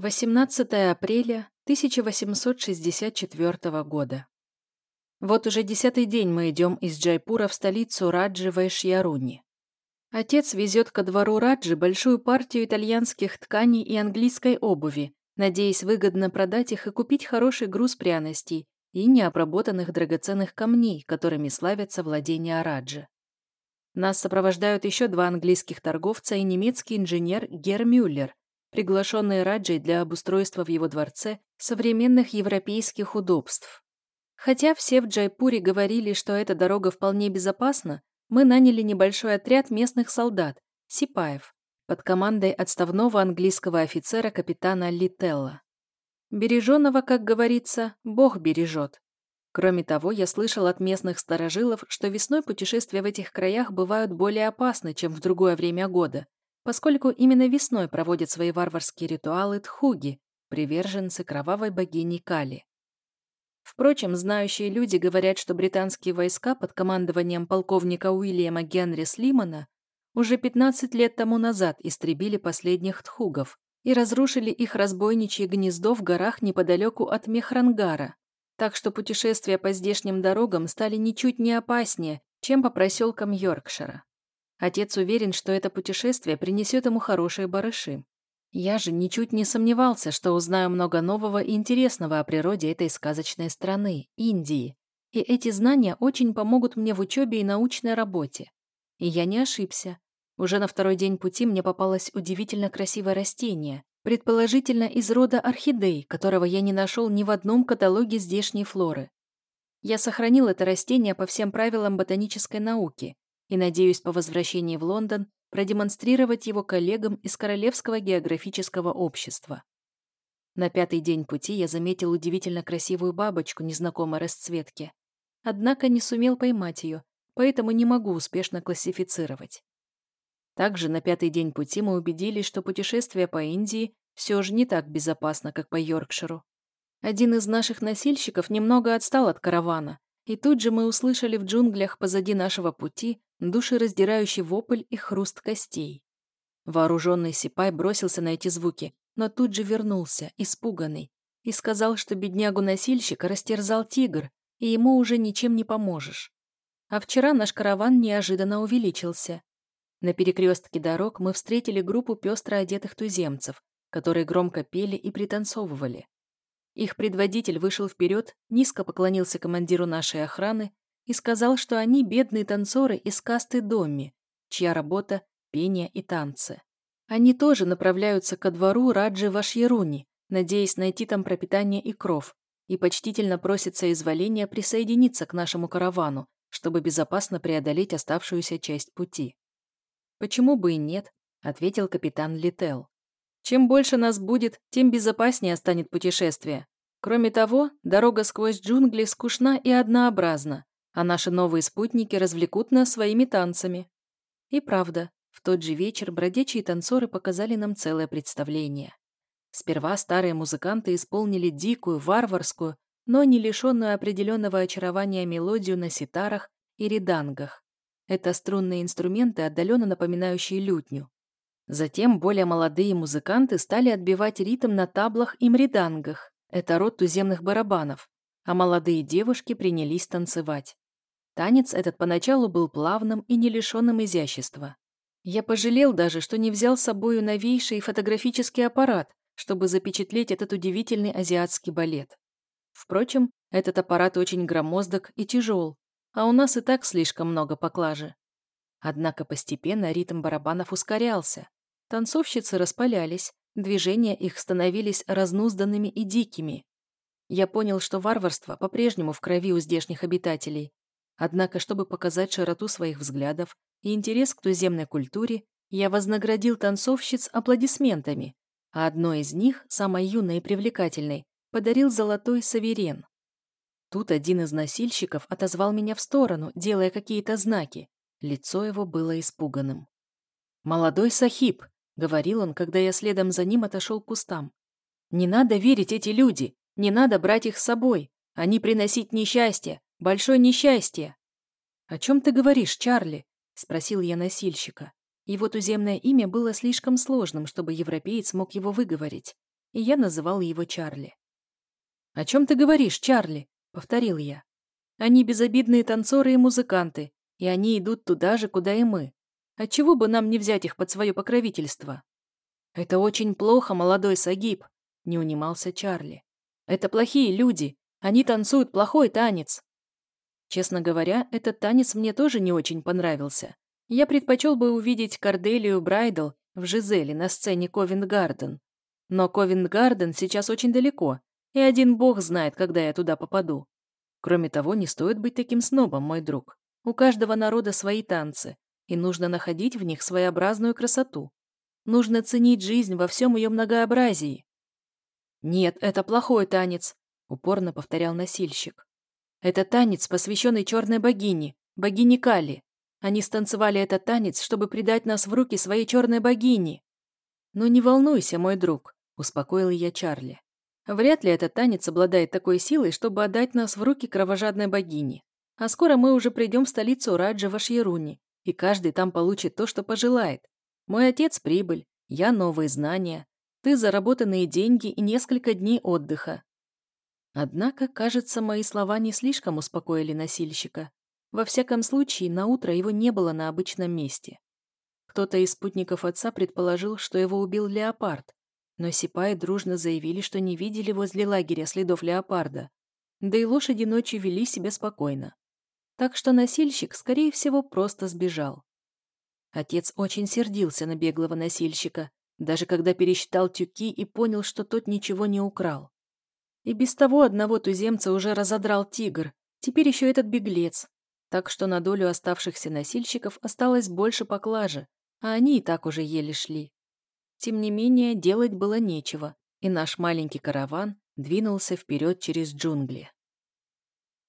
18 апреля 1864 года. Вот уже десятый день мы идем из Джайпура в столицу Раджи Вайшьяруни. Отец везет ко двору Раджи большую партию итальянских тканей и английской обуви, надеясь выгодно продать их и купить хороший груз пряностей и необработанных драгоценных камней, которыми славятся владения Раджи. Нас сопровождают еще два английских торговца и немецкий инженер Гер Мюллер, приглашенные Раджей для обустройства в его дворце современных европейских удобств. Хотя все в Джайпуре говорили, что эта дорога вполне безопасна, мы наняли небольшой отряд местных солдат, сипаев, под командой отставного английского офицера капитана Лителла. Береженого, как говорится, Бог бережет. Кроме того, я слышал от местных старожилов, что весной путешествия в этих краях бывают более опасны, чем в другое время года, поскольку именно весной проводят свои варварские ритуалы тхуги, приверженцы кровавой богини Кали. Впрочем, знающие люди говорят, что британские войска под командованием полковника Уильяма Генри Слимана уже 15 лет тому назад истребили последних тхугов и разрушили их разбойничье гнездо в горах неподалеку от Мехрангара, так что путешествия по здешним дорогам стали ничуть не опаснее, чем по проселкам Йоркшира. Отец уверен, что это путешествие принесет ему хорошие барыши. Я же ничуть не сомневался, что узнаю много нового и интересного о природе этой сказочной страны, Индии. И эти знания очень помогут мне в учебе и научной работе. И я не ошибся. Уже на второй день пути мне попалось удивительно красивое растение, предположительно из рода орхидей, которого я не нашел ни в одном каталоге здешней флоры. Я сохранил это растение по всем правилам ботанической науки и надеюсь по возвращении в Лондон продемонстрировать его коллегам из Королевского географического общества. На пятый день пути я заметил удивительно красивую бабочку незнакомой расцветки, однако не сумел поймать ее, поэтому не могу успешно классифицировать. Также на пятый день пути мы убедились, что путешествие по Индии все же не так безопасно, как по Йоркширу. Один из наших носильщиков немного отстал от каравана, и тут же мы услышали в джунглях позади нашего пути душераздирающий вопль и хруст костей. Вооруженный Сипай бросился на эти звуки, но тут же вернулся, испуганный, и сказал, что беднягу-носильщика растерзал тигр, и ему уже ничем не поможешь. А вчера наш караван неожиданно увеличился. На перекрестке дорог мы встретили группу пестро одетых туземцев, которые громко пели и пританцовывали. Их предводитель вышел вперед, низко поклонился командиру нашей охраны и сказал, что они бедные танцоры из касты Домми, чья работа – пение и танцы. Они тоже направляются ко двору Раджи Вашьеруни, надеясь найти там пропитание и кров, и почтительно просятся изволения присоединиться к нашему каравану, чтобы безопасно преодолеть оставшуюся часть пути. «Почему бы и нет?» – ответил капитан Лител. «Чем больше нас будет, тем безопаснее станет путешествие. Кроме того, дорога сквозь джунгли скучна и однообразна, а наши новые спутники развлекут нас своими танцами. И правда, в тот же вечер бродячие танцоры показали нам целое представление. Сперва старые музыканты исполнили дикую, варварскую, но не лишенную определенного очарования мелодию на ситарах и редангах. Это струнные инструменты, отдаленно напоминающие лютню. Затем более молодые музыканты стали отбивать ритм на таблах и мридангах. Это род туземных барабанов. А молодые девушки принялись танцевать. Танец этот поначалу был плавным и не лишенным изящества. Я пожалел даже, что не взял с собою новейший фотографический аппарат, чтобы запечатлеть этот удивительный азиатский балет. Впрочем, этот аппарат очень громоздок и тяжел, а у нас и так слишком много поклажи. Однако постепенно ритм барабанов ускорялся. Танцовщицы распалялись, движения их становились разнузданными и дикими. Я понял, что варварство по-прежнему в крови у здешних обитателей, Однако, чтобы показать широту своих взглядов и интерес к туземной культуре, я вознаградил танцовщиц аплодисментами, а одной из них, самой юной и привлекательной, подарил золотой саверен. Тут один из носильщиков отозвал меня в сторону, делая какие-то знаки. Лицо его было испуганным. «Молодой Сахиб», — говорил он, когда я следом за ним отошел к кустам. «Не надо верить эти люди, не надо брать их с собой. Они приносить несчастье, Большое несчастье!» «О чем ты говоришь, Чарли?» — спросил я носильщика. Его туземное имя было слишком сложным, чтобы европеец мог его выговорить. и я называл его Чарли. «О чем ты говоришь, Чарли?» — повторил я. «Они безобидные танцоры и музыканты, и они идут туда же, куда и мы. Отчего бы нам не взять их под свое покровительство?» «Это очень плохо, молодой Сагиб», — не унимался Чарли. «Это плохие люди. Они танцуют плохой танец». Честно говоря, этот танец мне тоже не очень понравился. Я предпочел бы увидеть Корделию Брайдл в Жизеле на сцене Ковент-Гарден. Но Ковент-Гарден сейчас очень далеко, и один бог знает, когда я туда попаду. Кроме того, не стоит быть таким снобом, мой друг. У каждого народа свои танцы, и нужно находить в них своеобразную красоту. Нужно ценить жизнь во всем ее многообразии. «Нет, это плохой танец», — упорно повторял носильщик. «Это танец, посвященный черной богине, богине Кали. Они станцевали этот танец, чтобы предать нас в руки своей черной богини». «Ну не волнуйся, мой друг», — успокоил я Чарли. «Вряд ли этот танец обладает такой силой, чтобы отдать нас в руки кровожадной богини. А скоро мы уже придем в столицу Раджа Вашьеруни, и каждый там получит то, что пожелает. Мой отец – прибыль, я – новые знания, ты – заработанные деньги и несколько дней отдыха. Однако, кажется, мои слова не слишком успокоили носильщика. Во всяком случае, на утро его не было на обычном месте. Кто-то из спутников отца предположил, что его убил леопард, но сипаи дружно заявили, что не видели возле лагеря следов леопарда. Да и лошади ночью вели себя спокойно. Так что носильщик, скорее всего, просто сбежал. Отец очень сердился на беглого носильщика, даже когда пересчитал тюки и понял, что тот ничего не украл. И без того одного туземца уже разодрал тигр, теперь еще этот беглец. Так что на долю оставшихся носильщиков осталось больше поклажи, а они и так уже еле шли. Тем не менее, делать было нечего, и наш маленький караван двинулся вперед через джунгли.